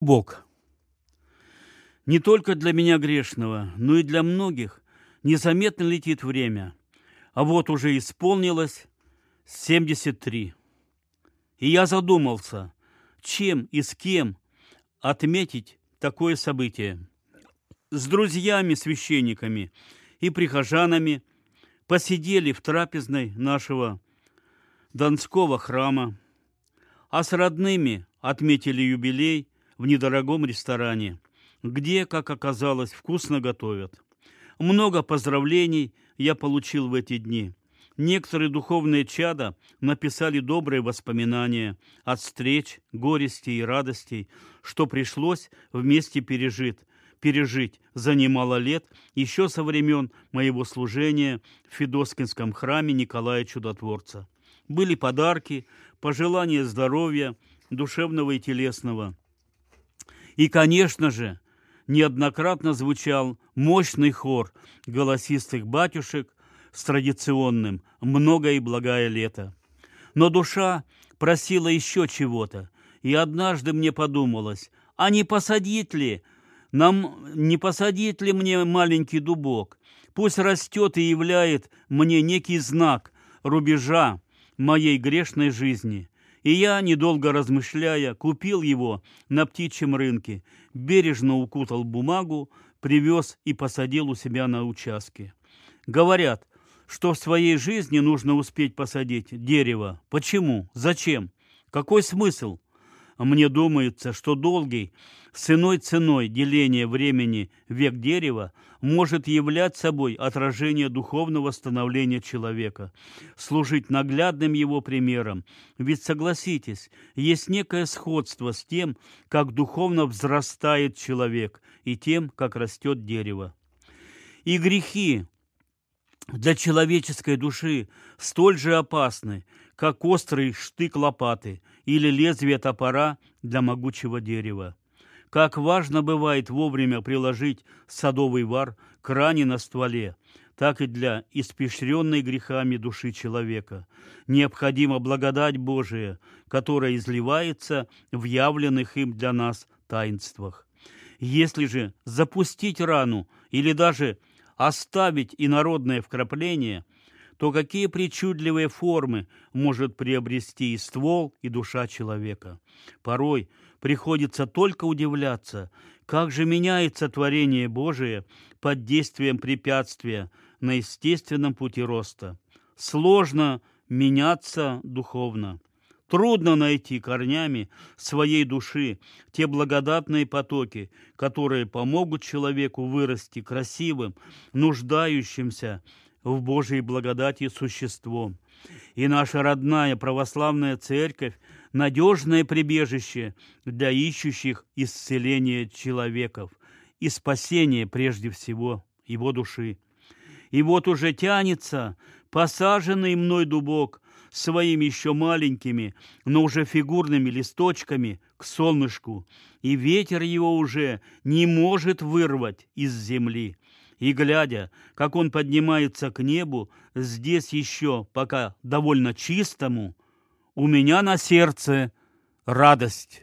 Бог. Не только для меня грешного, но и для многих незаметно летит время. А вот уже исполнилось 73. И я задумался, чем и с кем отметить такое событие. С друзьями-священниками и прихожанами посидели в трапезной нашего Донского храма, а с родными отметили юбилей в недорогом ресторане, где, как оказалось, вкусно готовят. Много поздравлений я получил в эти дни. Некоторые духовные чада написали добрые воспоминания от встреч, горестей и радостей, что пришлось вместе пережить, пережить за немало лет еще со времен моего служения в Федоскинском храме Николая Чудотворца. Были подарки, пожелания здоровья, душевного и телесного. И, конечно же, неоднократно звучал мощный хор голосистых батюшек с традиционным «Многое и благое лето». Но душа просила еще чего-то, и однажды мне подумалось, а не посадить ли, нам не посадить ли мне маленький дубок? Пусть растет и являет мне некий знак рубежа моей грешной жизни. И я, недолго размышляя, купил его на птичьем рынке, бережно укутал бумагу, привез и посадил у себя на участке. Говорят, что в своей жизни нужно успеть посадить дерево. Почему? Зачем? Какой смысл? Мне думается, что долгий, с иной ценой деления времени век дерева может являть собой отражение духовного становления человека, служить наглядным его примером. Ведь, согласитесь, есть некое сходство с тем, как духовно взрастает человек, и тем, как растет дерево. И грехи для человеческой души столь же опасны, как острый штык лопаты или лезвие топора для могучего дерева. Как важно бывает вовремя приложить садовый вар к ране на стволе, так и для испещренной грехами души человека. Необходима благодать Божия, которая изливается в явленных им для нас таинствах. Если же запустить рану или даже оставить инородное вкрапление – то какие причудливые формы может приобрести и ствол, и душа человека. Порой приходится только удивляться, как же меняется творение Божие под действием препятствия на естественном пути роста. Сложно меняться духовно. Трудно найти корнями своей души те благодатные потоки, которые помогут человеку вырасти красивым, нуждающимся в Божьей благодати существом. И наша родная православная церковь – надежное прибежище для ищущих исцеления человеков и спасения прежде всего его души. И вот уже тянется посаженный мной дубок своими еще маленькими, но уже фигурными листочками к солнышку, и ветер его уже не может вырвать из земли и, глядя, как он поднимается к небу, здесь еще пока довольно чистому, у меня на сердце радость.